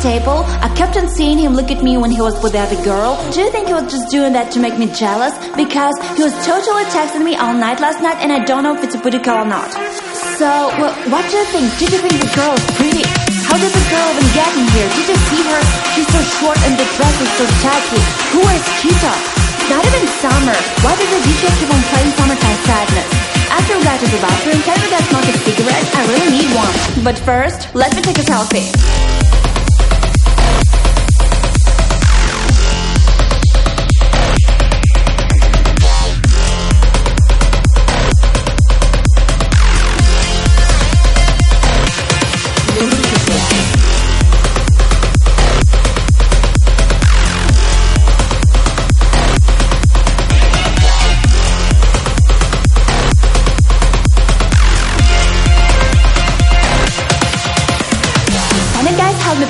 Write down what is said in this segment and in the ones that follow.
table, I kept on seeing him look at me when he was with the other girl. Do you think he was just doing that to make me jealous? Because he was totally texting me all night last night and I don't know if it's a booty call or not. So, well, what do you think? Did you think the girl is pretty? How did the girl even get in here? Did you see her? She's so short and the dress is so tacky. Who wears kita? Not even summer. Why did the DJ keep on playing Summertime Sadness? After we got to the bathroom, can we get smoke a cigarette? I really need one. But first, let me take a selfie.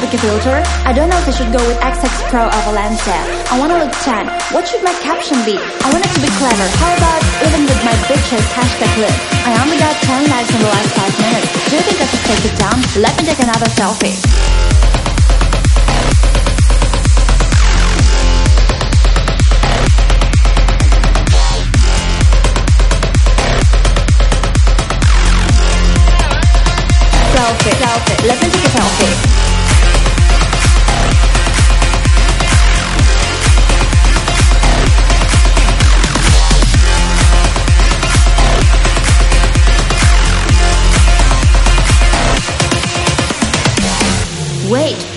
Filter? I don't know if I should go with XX Pro or Valencia. I wanna look tan. What should my caption be? I want it to be clever. How about even with my bitches hashtag live? I only got 10 likes in the last 5 minutes. Do you think I should take it down? Let me take another selfie. Selfie, selfie. Let me take a selfie.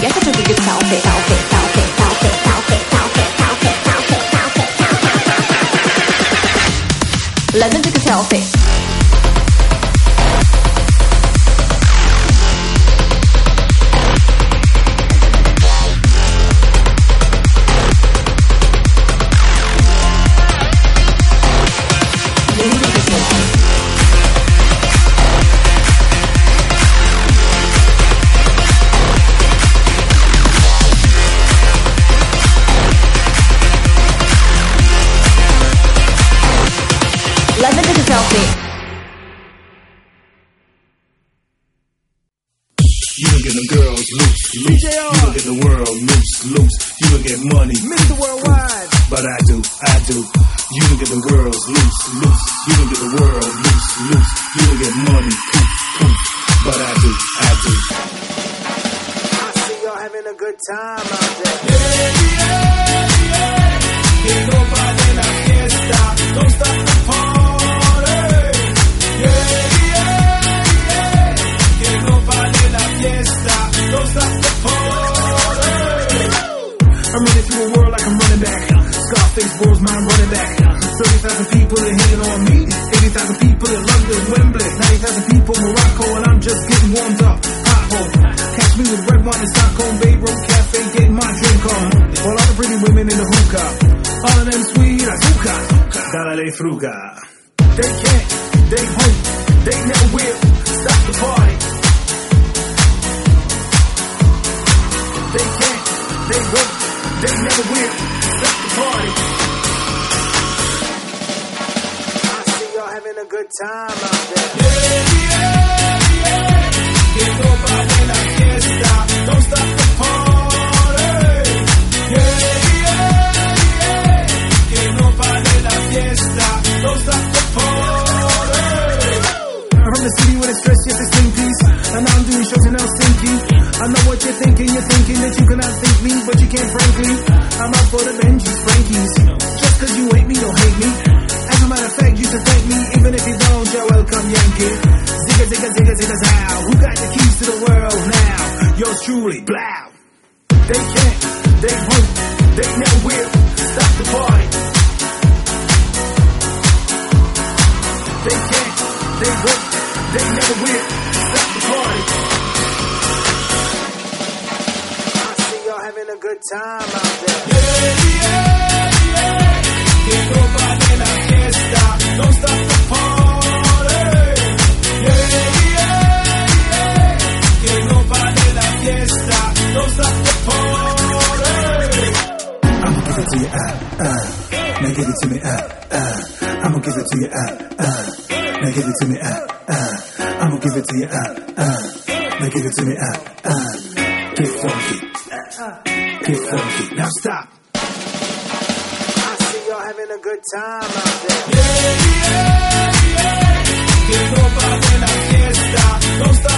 I guess I took a good selfie, selfie, selfie, selfie, selfie, selfie, selfie, selfie, selfie, selfie. Let me take a selfie. Let loose. You don't get the world loose, loose. You don't get money, Mr. Worldwide. but I do, I do. You don't get the world loose, loose. You don't get the world loose, loose. You don't get money, poof, poof, but I do, I do. I see y'all having a good time out there. I'm people Morocco, and I'm just getting warmed up. Hot home. Catch me with red wine in Stockholm, Bay Cafe, getting my drink on. All the pretty women in the hookah. All of them sweet hookah. Dale fruga. They can't, they won't, they never will stop the party. They can't, they won't, they never will stop the party. I see y'all having a good time you're thinking. You're thinking that you cannot think me, but you can't, frankly. I'm out for the Benjis, Frankies. Just cause you hate me, don't hate me. As a matter of fact, you should thank me. Even if you don't, you're welcome, Yankee. Zigga, zigga, zigga, zigga, zow. Who got the keys to the world now? Yours truly, blow. They can't, they won't, they never will stop the party. They can't, they won't, they never will good time out there. Yeah, yeah, yeah. Quiero para la fiesta. Don't stop the party. Yeah, yeah, yeah. que Quiero para la fiesta. Don't stop the party. I'ma give it to you, uh, uh. Now give it to me, uh, uh. I'ma give it to you, uh, uh. Now give it to me, uh, uh. I'ma give it to you, uh, uh. Now give it to me, uh, uh. Get funky. Uh, uh. It's funky. Now stop. I see y'all having a good time out there. Yeah, yeah, yeah. Que no paren la fiesta. Don't stop.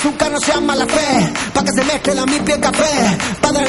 azúcar no sea mala fe, pa' que se mezcle la mi y café, padre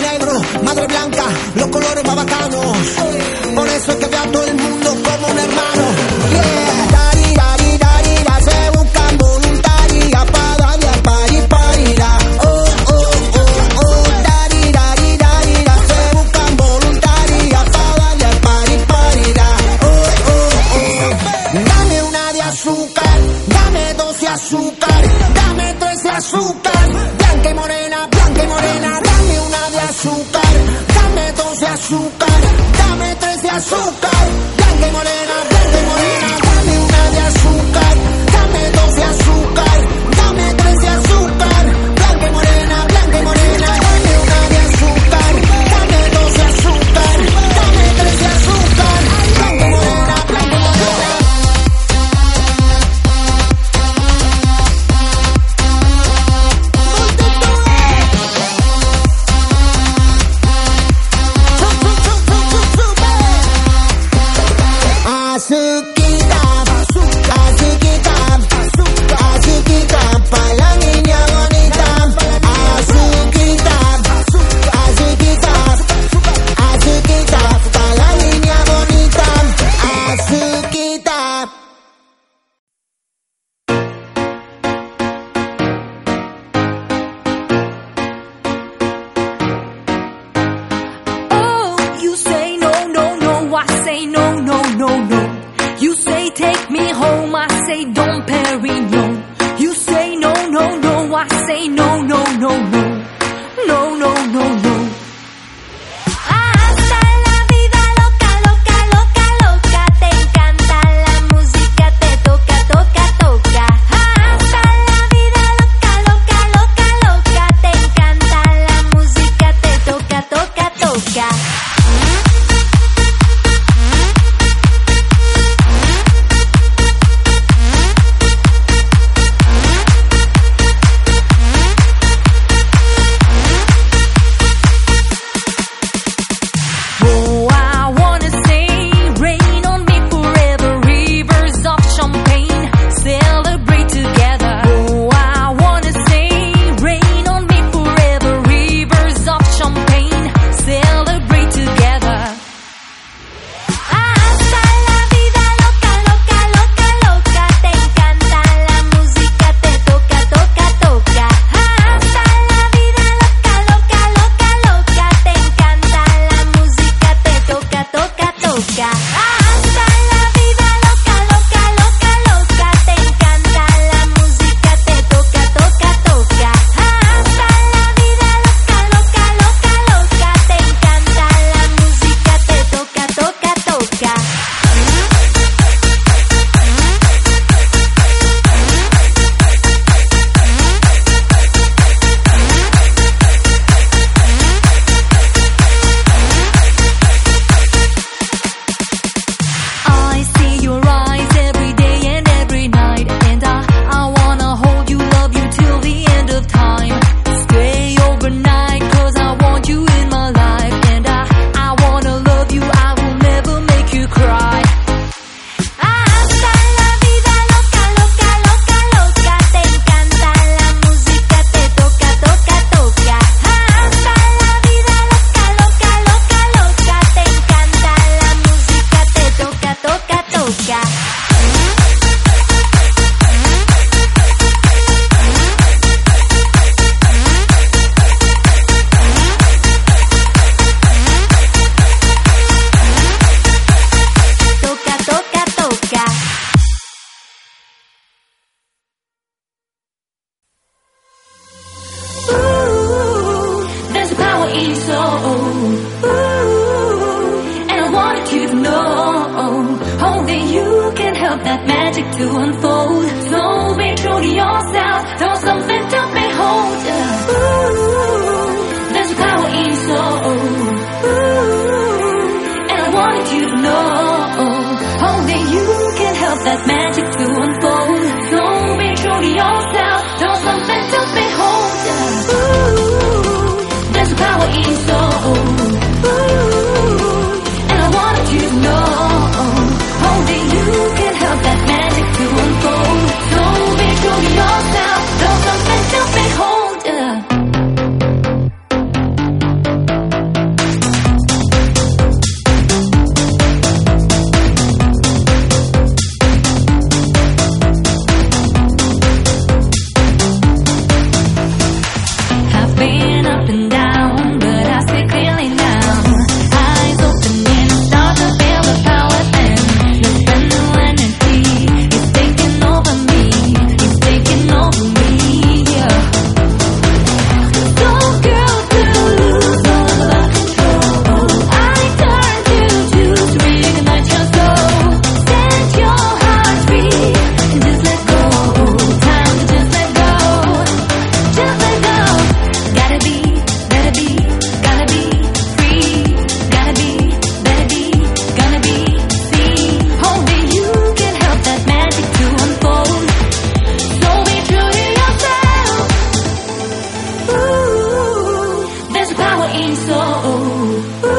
ain't so ooh,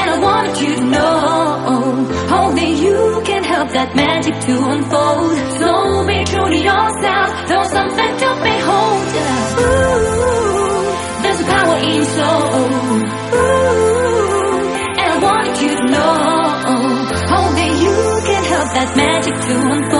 and I wanted you to know only you can help that magic to unfold. So be true to yourself there's something to behold ooh, there's a power in soul. Ooh, and I wanted you to know only you can help that magic to unfold.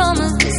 Promise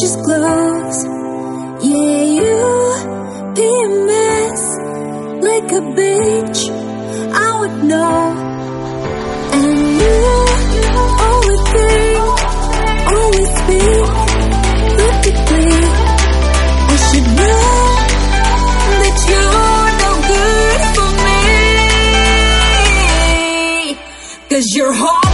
just close, Yeah, you be a mess like a bitch. I would know. And you always think, always speak perfectly. I should know that you're not good for me. Cause you're hard.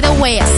The way,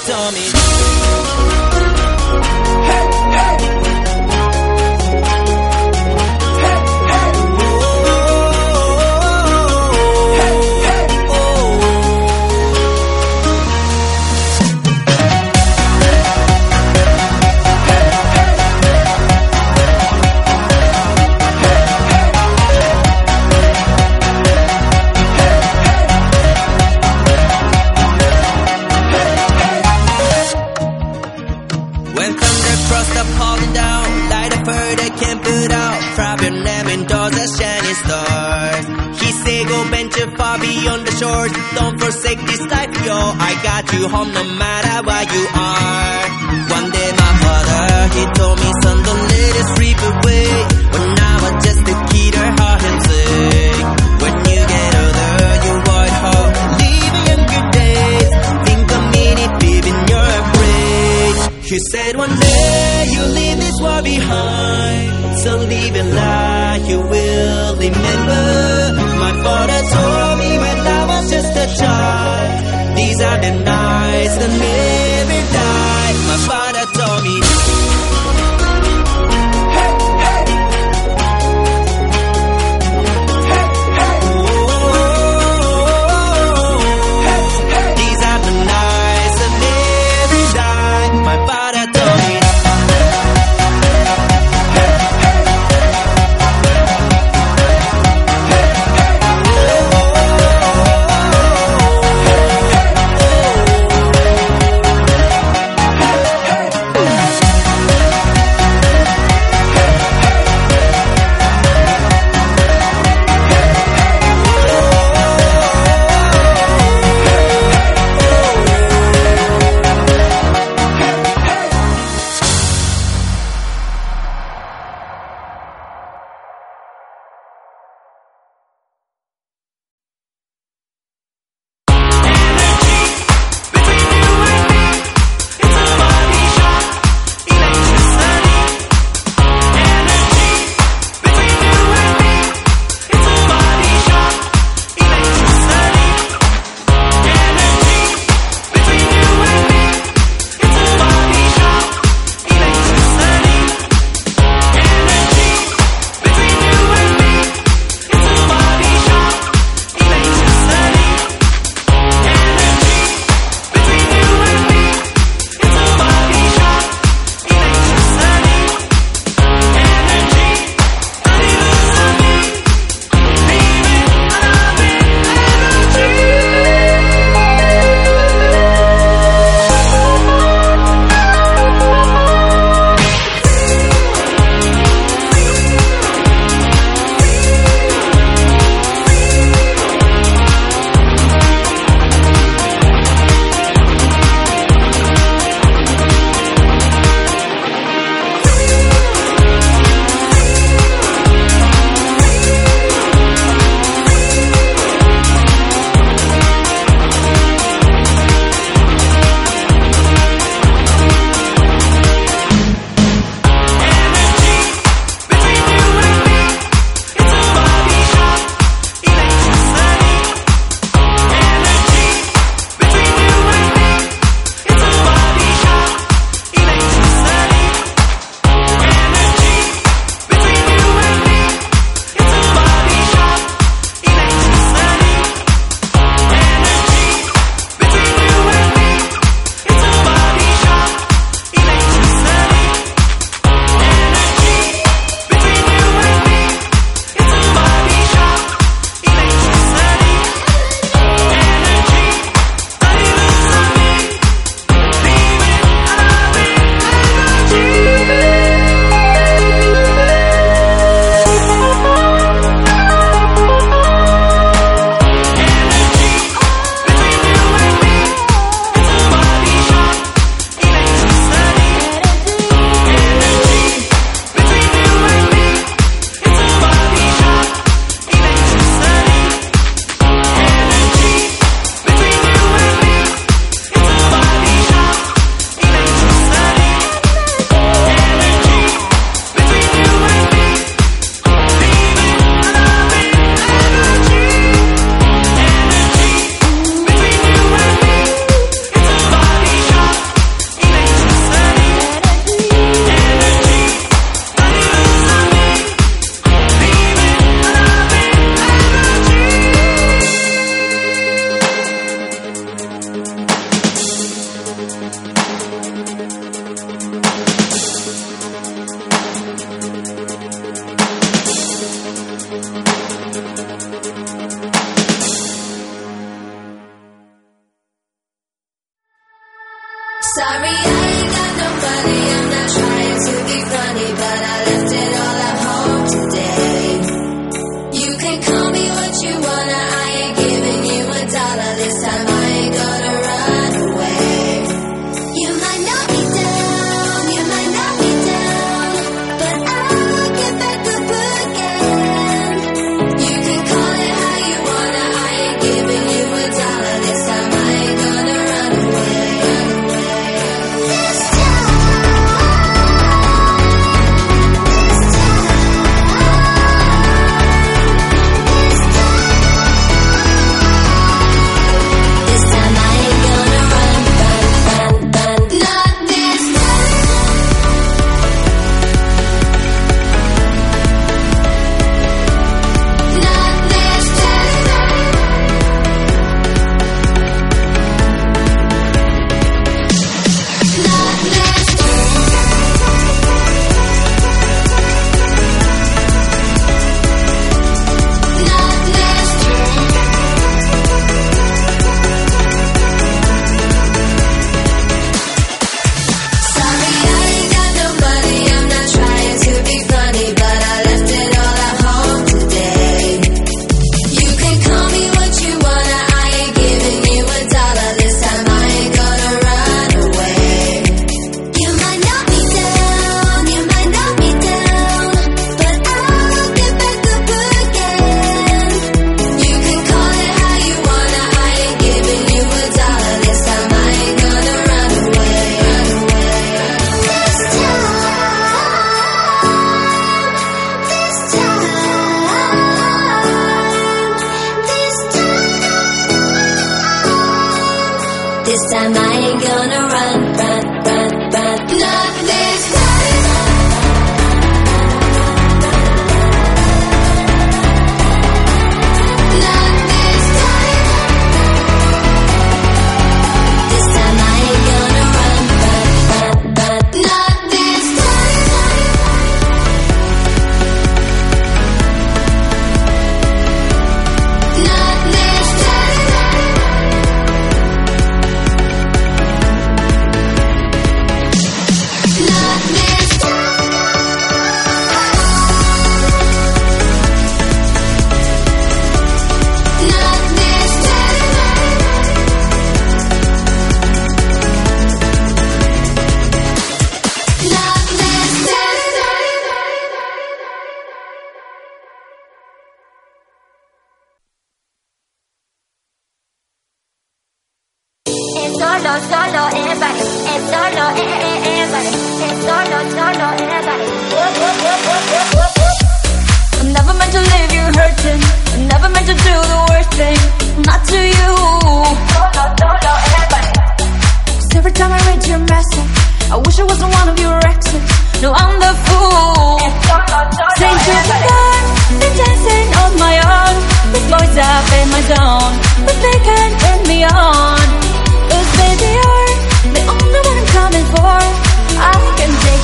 father told me.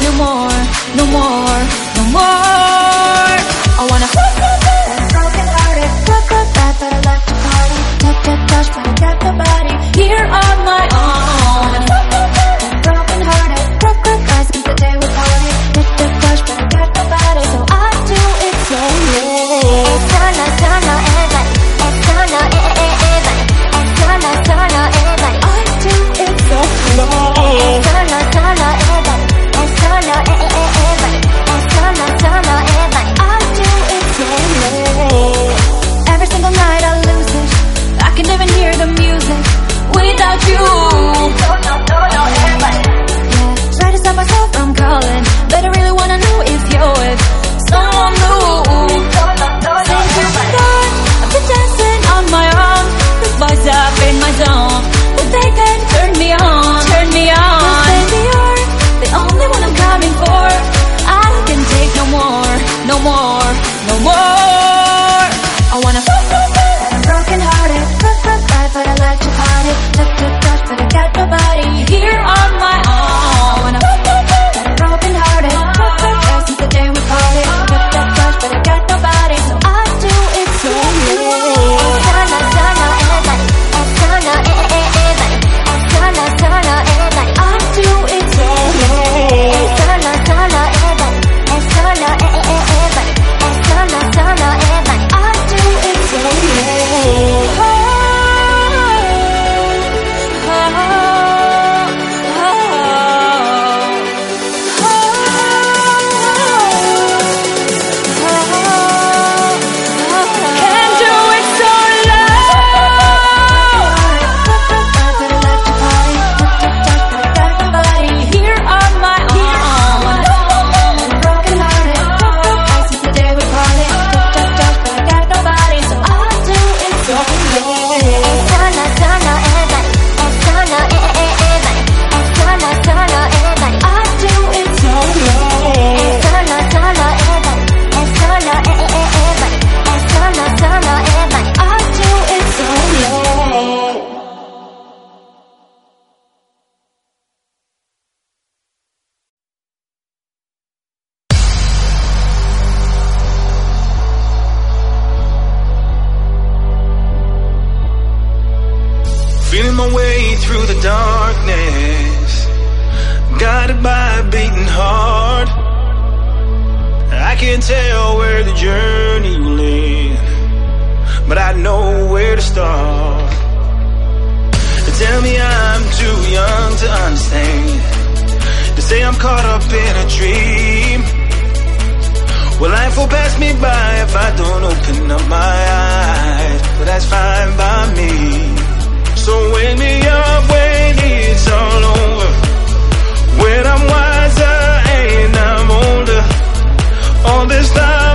no more, no more, no more. caught up in a dream. Well, life will pass me by if I don't open up my eyes. But that's fine by me. So wake me up when it's all over. When I'm wiser and I'm older. All this time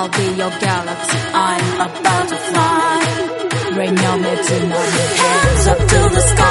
I'll be your galaxy. I'm about to fly. Rain your me my hands up to the sky.